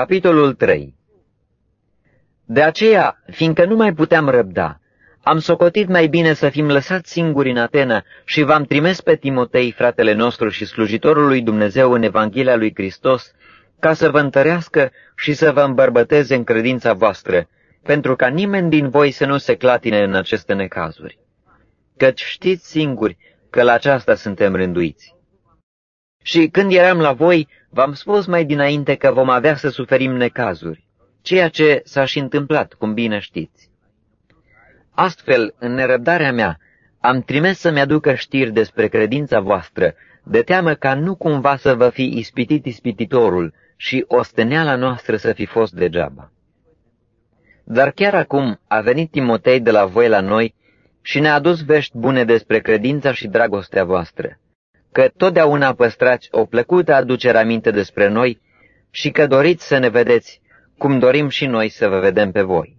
Capitolul 3 De aceea, fiindcă nu mai puteam răbda, am socotit mai bine să fim lăsați singuri în Atena și v-am trimis pe Timotei, fratele nostru și slujitorul lui Dumnezeu în Evanghelia lui Hristos, ca să vă întărească și să vă îmbărbăteze în credința voastră, pentru ca nimeni din voi să nu se clatine în aceste necazuri. Căci știți singuri că la aceasta suntem rânduiți. Și când eram la voi, v-am spus mai dinainte că vom avea să suferim necazuri, ceea ce s-a și întâmplat, cum bine știți. Astfel, în nerăbdarea mea, am trimis să-mi aducă știri despre credința voastră, de teamă ca nu cumva să vă fi ispitit ispititorul și osteneala noastră să fi fost degeaba. Dar chiar acum a venit Timotei de la voi la noi și ne-a adus vești bune despre credința și dragostea voastră, că totdeauna păstrați o plăcută aducere aminte despre noi și că doriți să ne vedeți, cum dorim și noi să vă vedem pe voi.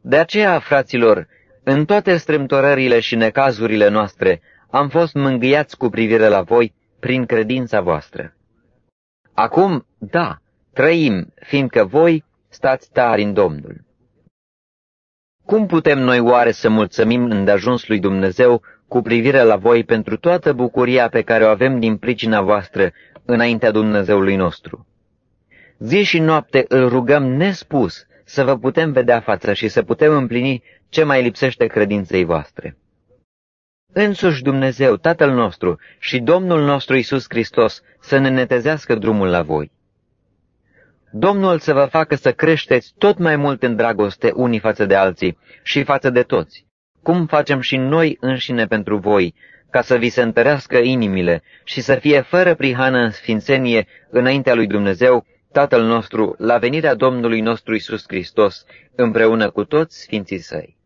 De aceea, fraților, în toate strâmtorările și necazurile noastre, am fost mângâiați cu privire la voi prin credința voastră. Acum, da, trăim, fiindcă voi stați tari în Domnul. Cum putem noi oare să mulțumim îndeajuns lui Dumnezeu cu privire la voi pentru toată bucuria pe care o avem din pricina voastră înaintea Dumnezeului nostru? Zi și noapte îl rugăm nespus să vă putem vedea față și să putem împlini ce mai lipsește credinței voastre. Însuși Dumnezeu, Tatăl nostru și Domnul nostru Isus Hristos să ne netezească drumul la voi. Domnul să vă facă să creșteți tot mai mult în dragoste unii față de alții și față de toți, cum facem și noi înșine pentru voi, ca să vi se întărească inimile și să fie fără prihană în sfințenie înaintea lui Dumnezeu, Tatăl nostru, la venirea Domnului nostru Isus Hristos, împreună cu toți sfinții săi.